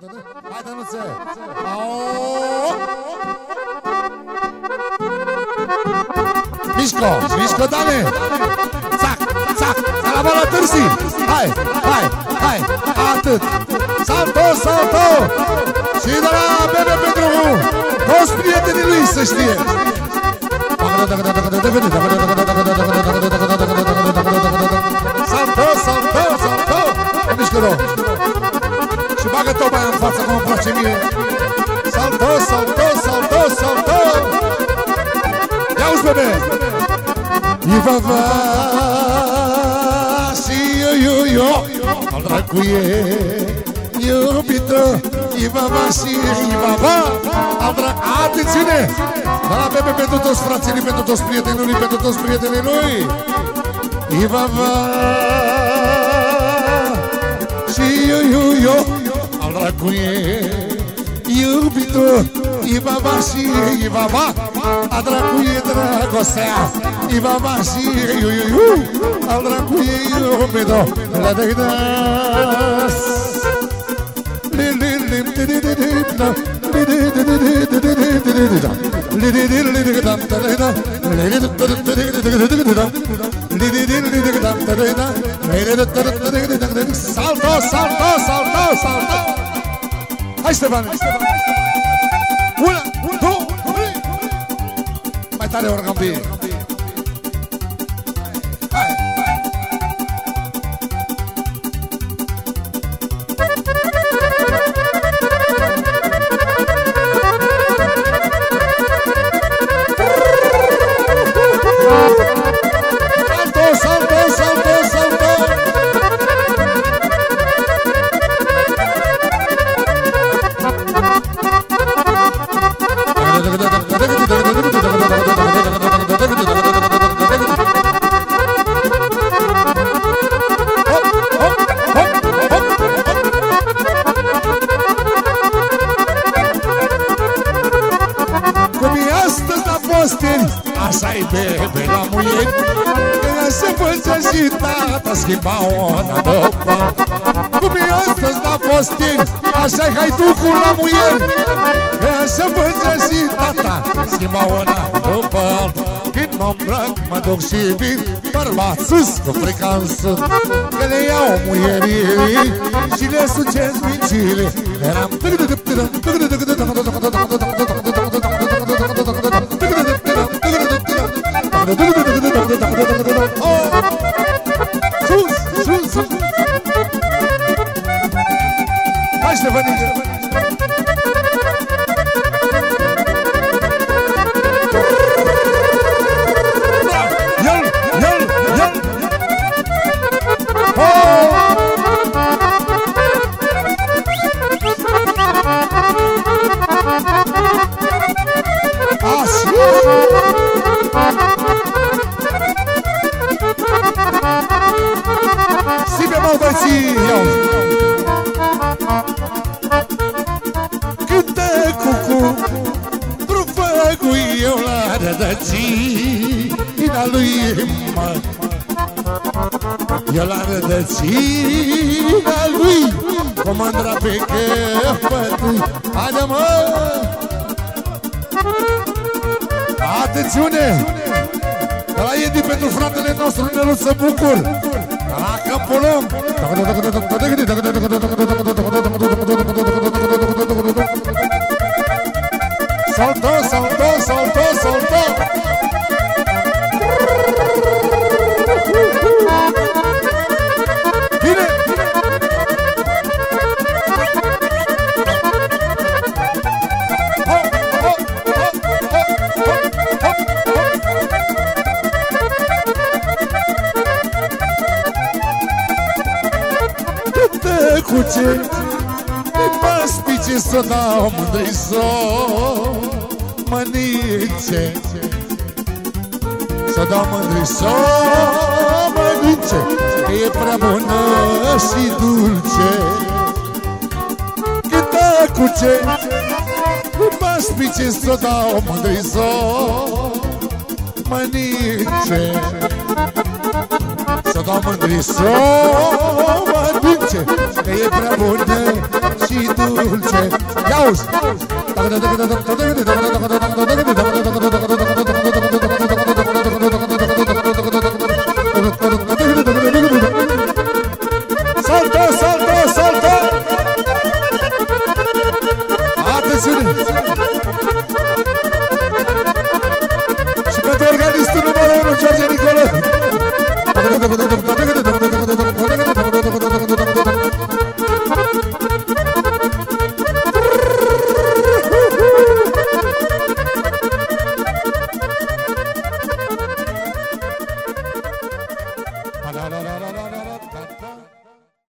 Hai, Dănuțe! Au! Mișco! Mișco, Dane! Țac! Țac! La bola târsi! Hai! Hai! Hai! Atât! Salto! Salto! Și de la Bebe pentru toți prietenii lui să știe! Salto! saltou, saltou, saltou, saltou. E os bebês? E vavá, si, eu, eu, eu, dracuie, iubită, Ivava și Ivava, Andra, atențiune! Dar avem pentru toți frații pentru toți prietenii lui, pentru toți prietenii lui! Ivava va! eu, eu, eu, Andra, cu ei, iubito Ibaba și Ibaba A dracu e dragostea Ibaba și iu iu iu A dracu e iubito La de das Le le le le le le le Salto, salto, salto, salto Hai Ștefan! Una, două, trei! Mai tare orgambie! Așa-i bebe la muieri Când se făcea și tata Schimba ona după Cum e astăzi la posteri Așa-i haiducul la muieri Când se făcea și tata Schimba ona după Când mă îmbrac, mă duc și vin Bărbat sus, cu frica în sud Că le iau muierii Și le sucesc mincile Eram Sus, sus, sus. Hai Ștefănică băieții, iau. Cântă cucu Rufăgui eu la rădățina lui mă Eu la rădățina lui Cu mândra pe căpătui Haide mă! Atențiune! De la Edi pentru fratele nostru Neluț să bucur Pulăm! Saltó, saltó, saltó, saltó! plăcuțe Pe paspice să dau mândri să mănițe Să dau mândri să mănițe Că e prea bună și dulce. Cât tăcuțe Pe paspice să dau mândri să mănițe Să dau mândri să mănițe dulce Că e prea bună și dulce Ia uzi!